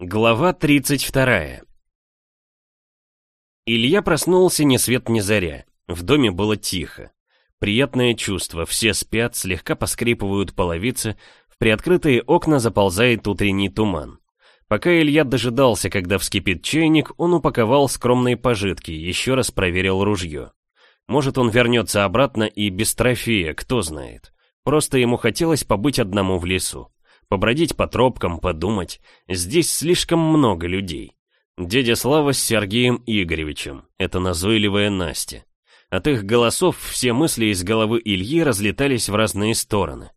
Глава 32 Илья проснулся ни свет ни заря. В доме было тихо. Приятное чувство, все спят, слегка поскрипывают половицы, в приоткрытые окна заползает утренний туман. Пока Илья дожидался, когда вскипит чайник, он упаковал скромные пожитки, еще раз проверил ружье. Может, он вернется обратно и без трофея, кто знает. Просто ему хотелось побыть одному в лесу побродить по тропкам, подумать. Здесь слишком много людей. Дядя Слава с Сергеем Игоревичем, это назойливая Настя. От их голосов все мысли из головы Ильи разлетались в разные стороны.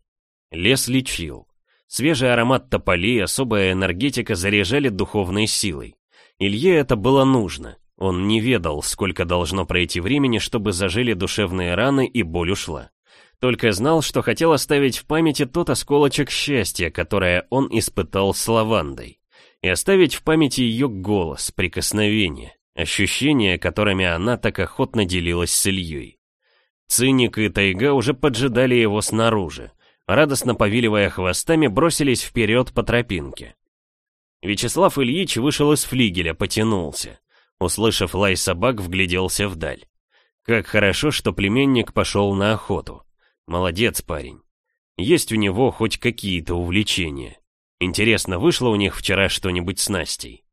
Лес лечил. Свежий аромат тополей, особая энергетика заряжали духовной силой. Илье это было нужно. Он не ведал, сколько должно пройти времени, чтобы зажили душевные раны и боль ушла. Только знал, что хотел оставить в памяти тот осколочек счастья, которое он испытал с лавандой. И оставить в памяти ее голос, прикосновение, ощущения, которыми она так охотно делилась с Ильей. Циник и Тайга уже поджидали его снаружи. Радостно повиливая хвостами, бросились вперед по тропинке. Вячеслав Ильич вышел из флигеля, потянулся. Услышав лай собак, вгляделся вдаль. Как хорошо, что племенник пошел на охоту. Молодец парень. Есть у него хоть какие-то увлечения. Интересно, вышло у них вчера что-нибудь с Настей?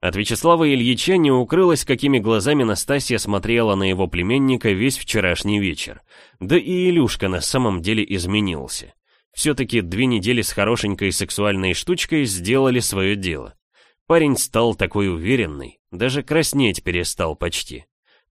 От Вячеслава Ильича не укрылось, какими глазами Настасья смотрела на его племенника весь вчерашний вечер. Да и Илюшка на самом деле изменился. Все-таки две недели с хорошенькой сексуальной штучкой сделали свое дело. Парень стал такой уверенный, даже краснеть перестал почти.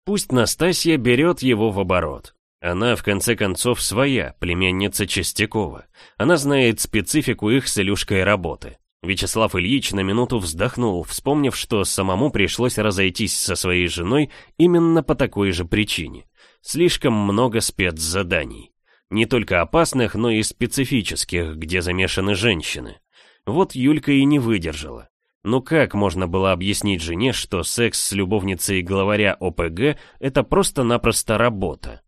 Пусть Настасья берет его в оборот. Она, в конце концов, своя, племянница Чистякова. Она знает специфику их с Илюшкой работы. Вячеслав Ильич на минуту вздохнул, вспомнив, что самому пришлось разойтись со своей женой именно по такой же причине. Слишком много спецзаданий. Не только опасных, но и специфических, где замешаны женщины. Вот Юлька и не выдержала. Ну как можно было объяснить жене, что секс с любовницей главаря ОПГ – это просто-напросто работа?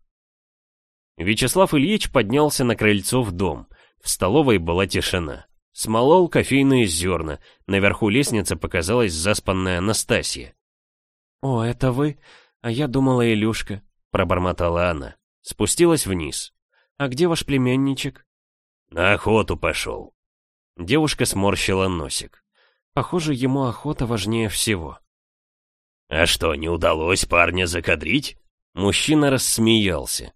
Вячеслав Ильич поднялся на крыльцо в дом. В столовой была тишина. Смолол кофейные зерна. Наверху лестницы показалась заспанная Анастасия. «О, это вы? А я думала, Илюшка», — пробормотала она. Спустилась вниз. «А где ваш племянничек?» «На охоту пошел». Девушка сморщила носик. Похоже, ему охота важнее всего. «А что, не удалось парня закадрить?» Мужчина рассмеялся.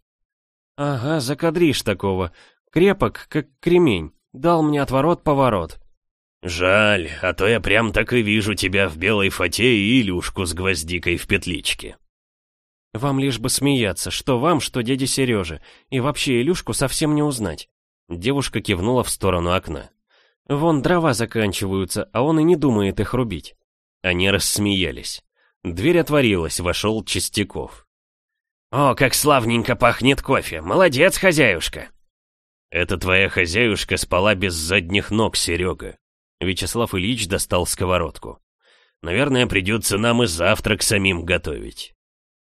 «Ага, закадришь такого. Крепок, как кремень. Дал мне отворот-поворот». «Жаль, а то я прям так и вижу тебя в белой фате и Илюшку с гвоздикой в петличке». «Вам лишь бы смеяться, что вам, что дяде Сереже, и вообще Илюшку совсем не узнать». Девушка кивнула в сторону окна. «Вон дрова заканчиваются, а он и не думает их рубить». Они рассмеялись. Дверь отворилась, вошел Чистяков. «О, как славненько пахнет кофе! Молодец, хозяюшка!» «Это твоя хозяюшка спала без задних ног, Серега!» Вячеслав Ильич достал сковородку. «Наверное, придется нам и завтрак самим готовить».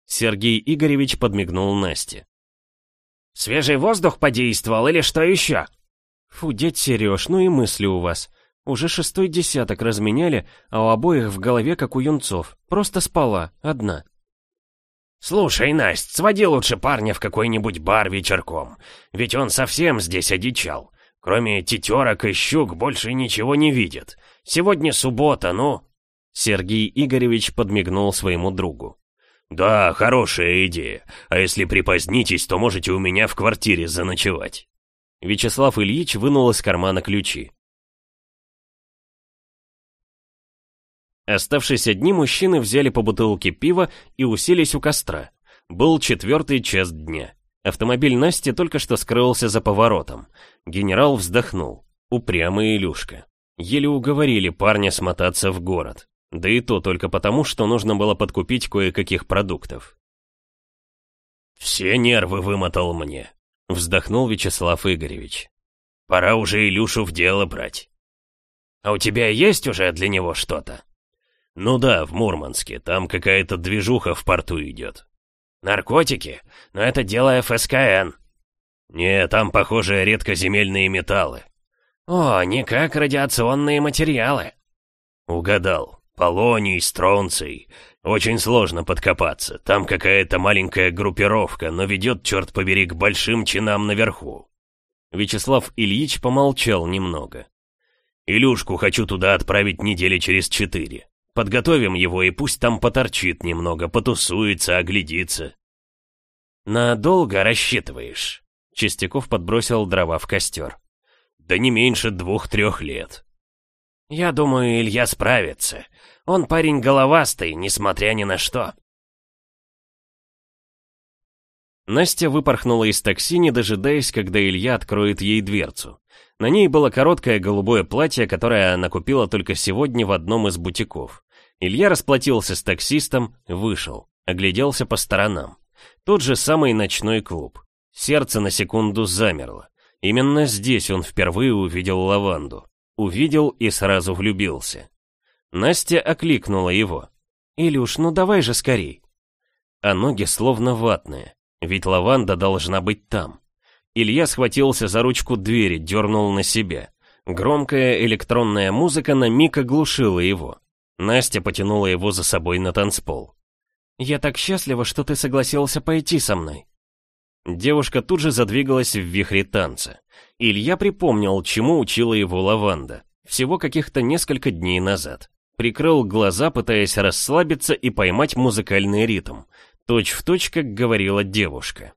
Сергей Игоревич подмигнул Насте. «Свежий воздух подействовал или что еще?» «Фу, дядь Сереж, ну и мысли у вас. Уже шестой десяток разменяли, а у обоих в голове, как у юнцов. Просто спала, одна». «Слушай, Насть, своди лучше парня в какой-нибудь бар вечерком, ведь он совсем здесь одичал. Кроме тетерок и щук больше ничего не видит. Сегодня суббота, ну...» Сергей Игоревич подмигнул своему другу. «Да, хорошая идея. А если припозднитесь, то можете у меня в квартире заночевать». Вячеслав Ильич вынул из кармана ключи. Оставшись одни, мужчины взяли по бутылке пива и уселись у костра. Был четвертый час дня. Автомобиль Насти только что скрылся за поворотом. Генерал вздохнул. Упрямый Илюшка. Еле уговорили парня смотаться в город. Да и то только потому, что нужно было подкупить кое-каких продуктов. «Все нервы вымотал мне», — вздохнул Вячеслав Игоревич. «Пора уже Илюшу в дело брать». «А у тебя есть уже для него что-то?» «Ну да, в Мурманске. Там какая-то движуха в порту идет». «Наркотики? Но это дело ФСКН». «Не, там, похоже, редкоземельные металлы». «О, не как радиационные материалы». Угадал. Полоний, стронций. Очень сложно подкопаться. Там какая-то маленькая группировка, но ведет, черт побери, к большим чинам наверху. Вячеслав Ильич помолчал немного. Илюшку хочу туда отправить недели через четыре. Подготовим его, и пусть там поторчит немного, потусуется, оглядится. «Надолго рассчитываешь?» Чистяков подбросил дрова в костер. «Да не меньше двух-трех лет». «Я думаю, Илья справится. Он парень головастый, несмотря ни на что». Настя выпорхнула из такси, не дожидаясь, когда Илья откроет ей дверцу. На ней было короткое голубое платье, которое она купила только сегодня в одном из бутиков. Илья расплатился с таксистом, вышел, огляделся по сторонам. Тот же самый ночной клуб. Сердце на секунду замерло. Именно здесь он впервые увидел лаванду. Увидел и сразу влюбился. Настя окликнула его. «Илюш, ну давай же скорей!» А ноги словно ватные, ведь лаванда должна быть там. Илья схватился за ручку двери, дернул на себя. Громкая электронная музыка на миг оглушила его. Настя потянула его за собой на танцпол. «Я так счастлива, что ты согласился пойти со мной». Девушка тут же задвигалась в вихре танца. Илья припомнил, чему учила его лаванда. Всего каких-то несколько дней назад. Прикрыл глаза, пытаясь расслабиться и поймать музыкальный ритм. Точь в точь, как говорила девушка.